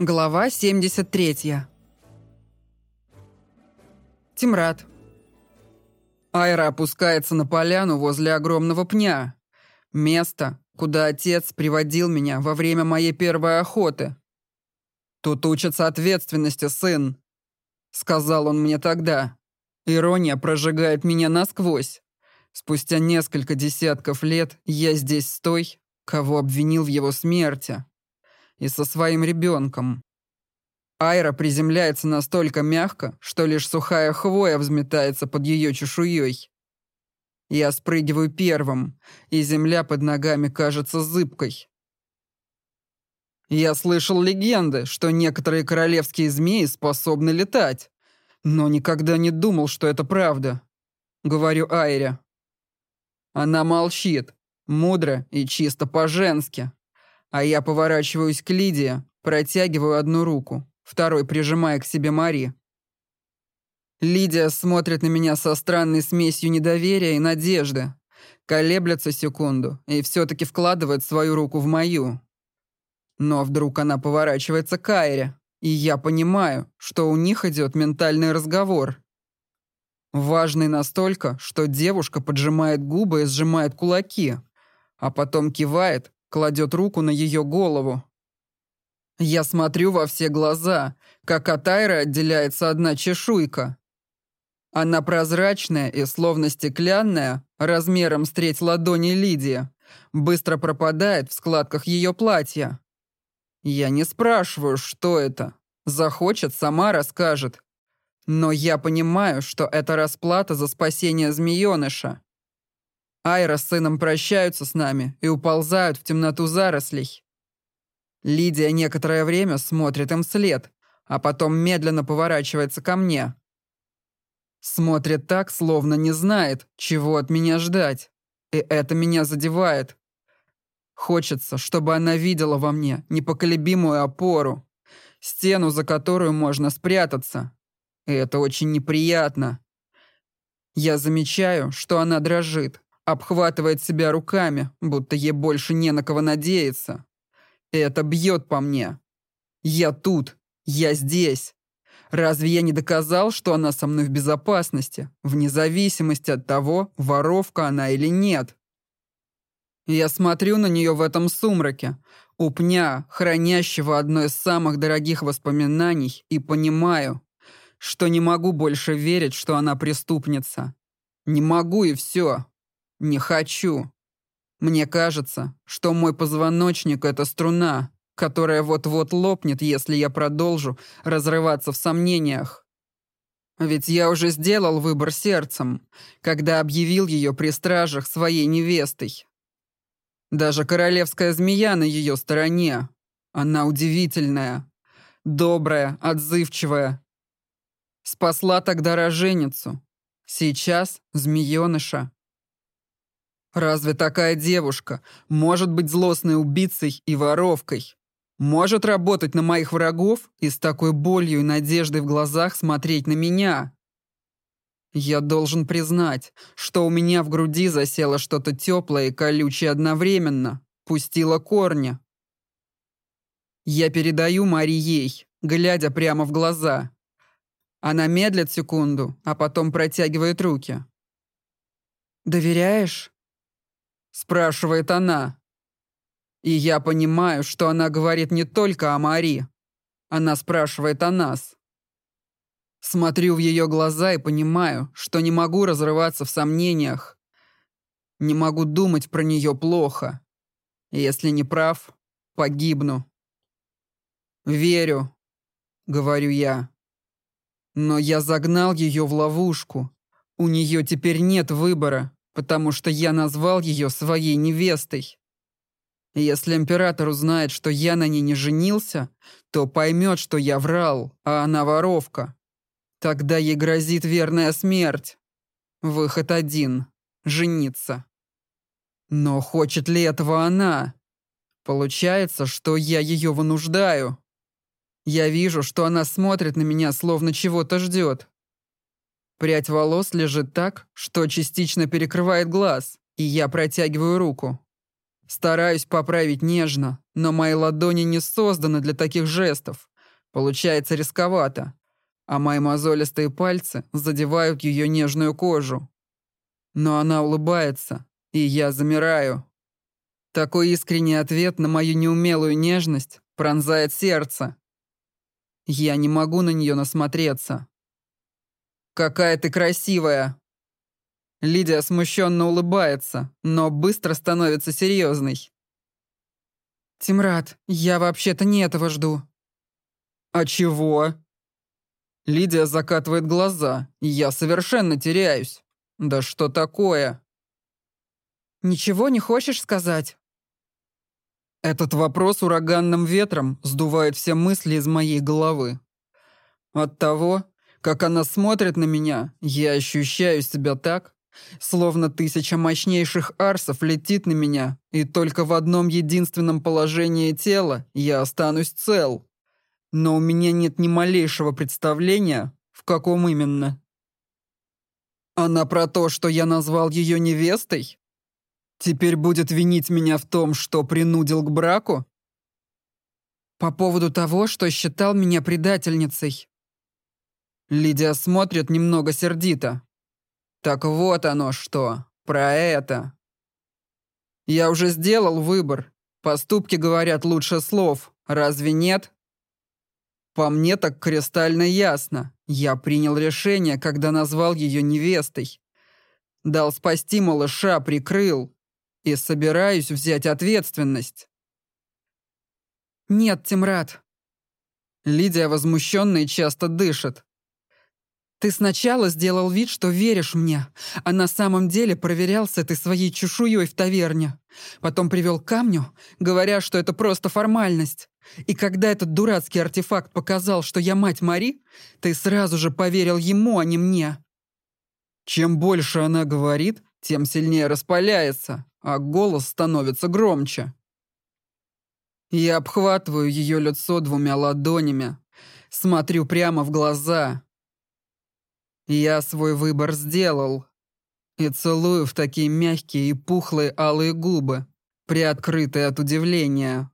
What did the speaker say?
Глава 73. Тимрад. Айра опускается на поляну возле огромного пня. Место, куда отец приводил меня во время моей первой охоты. «Тут учатся ответственности, сын», — сказал он мне тогда. Ирония прожигает меня насквозь. Спустя несколько десятков лет я здесь с той, кого обвинил в его смерти и со своим ребенком. Айра приземляется настолько мягко, что лишь сухая хвоя взметается под ее чешуей. Я спрыгиваю первым, и земля под ногами кажется зыбкой. Я слышал легенды, что некоторые королевские змеи способны летать, но никогда не думал, что это правда. Говорю Айре. Она молчит, мудро и чисто по-женски. А я поворачиваюсь к Лидии, протягиваю одну руку, второй прижимая к себе Мари. Лидия смотрит на меня со странной смесью недоверия и надежды, колеблется секунду и все-таки вкладывает свою руку в мою. Но вдруг она поворачивается к Айре, и я понимаю, что у них идет ментальный разговор. Важный настолько, что девушка поджимает губы и сжимает кулаки, а потом кивает кладет руку на ее голову. Я смотрю во все глаза, как от Айры отделяется одна чешуйка. Она прозрачная и словно стеклянная, размером с треть ладони Лидии, быстро пропадает в складках ее платья. Я не спрашиваю, что это. Захочет, сама расскажет. Но я понимаю, что это расплата за спасение змееныша. Айра с сыном прощаются с нами и уползают в темноту зарослей. Лидия некоторое время смотрит им вслед, а потом медленно поворачивается ко мне. Смотрит так, словно не знает, чего от меня ждать. И это меня задевает. Хочется, чтобы она видела во мне непоколебимую опору, стену, за которую можно спрятаться. И это очень неприятно. Я замечаю, что она дрожит, обхватывает себя руками, будто ей больше не на кого надеяться. Это бьет по мне. Я тут, я здесь. Разве я не доказал, что она со мной в безопасности, вне зависимости от того, воровка она или нет? Я смотрю на нее в этом сумраке, у пня, хранящего одно из самых дорогих воспоминаний, и понимаю, что не могу больше верить, что она преступница. Не могу и все. Не хочу. Мне кажется, что мой позвоночник — это струна, которая вот-вот лопнет, если я продолжу разрываться в сомнениях. Ведь я уже сделал выбор сердцем, когда объявил ее при стражах своей невестой. Даже королевская змея на ее стороне. Она удивительная, добрая, отзывчивая. Спасла тогда роженицу. Сейчас змееныша. Разве такая девушка может быть злостной убийцей и воровкой? Может работать на моих врагов и с такой болью и надеждой в глазах смотреть на меня? Я должен признать, что у меня в груди засело что-то теплое и колючее одновременно, пустило корни. Я передаю Мари ей, глядя прямо в глаза. Она медлит секунду, а потом протягивает руки. «Доверяешь?» Спрашивает она. И я понимаю, что она говорит не только о Мари. Она спрашивает о нас. Смотрю в ее глаза и понимаю, что не могу разрываться в сомнениях. Не могу думать про нее плохо. Если не прав, погибну. «Верю», — говорю я. Но я загнал ее в ловушку. У нее теперь нет выбора потому что я назвал ее своей невестой. Если император узнает, что я на ней не женился, то поймет, что я врал, а она воровка. Тогда ей грозит верная смерть. Выход один — жениться. Но хочет ли этого она? Получается, что я ее вынуждаю. Я вижу, что она смотрит на меня, словно чего-то ждет. Прядь волос лежит так, что частично перекрывает глаз, и я протягиваю руку. Стараюсь поправить нежно, но мои ладони не созданы для таких жестов. Получается рисковато. А мои мозолистые пальцы задевают ее нежную кожу. Но она улыбается, и я замираю. Такой искренний ответ на мою неумелую нежность пронзает сердце. Я не могу на нее насмотреться. «Какая ты красивая!» Лидия смущенно улыбается, но быстро становится серьезной. «Тимрад, я вообще-то не этого жду». «А чего?» Лидия закатывает глаза, я совершенно теряюсь. «Да что такое?» «Ничего не хочешь сказать?» Этот вопрос ураганным ветром сдувает все мысли из моей головы. От того, как она смотрит на меня, я ощущаю себя так, Словно тысяча мощнейших арсов летит на меня, и только в одном единственном положении тела я останусь цел. Но у меня нет ни малейшего представления, в каком именно. Она про то, что я назвал ее невестой? Теперь будет винить меня в том, что принудил к браку? По поводу того, что считал меня предательницей. Лидия смотрит немного сердито, так вот оно что, про это. Я уже сделал выбор. Поступки говорят лучше слов, разве нет? По мне так кристально ясно. Я принял решение, когда назвал ее невестой. Дал спасти малыша, прикрыл. И собираюсь взять ответственность. Нет, Тимрад. Лидия возмущенно и часто дышит. Ты сначала сделал вид, что веришь мне, а на самом деле проверял с этой своей чешуей в таверне. Потом привел камню, говоря, что это просто формальность. И когда этот дурацкий артефакт показал, что я мать Мари, ты сразу же поверил ему, а не мне. Чем больше она говорит, тем сильнее распаляется, а голос становится громче. Я обхватываю ее лицо двумя ладонями, смотрю прямо в глаза, я свой выбор сделал. И целую в такие мягкие и пухлые алые губы, приоткрытые от удивления.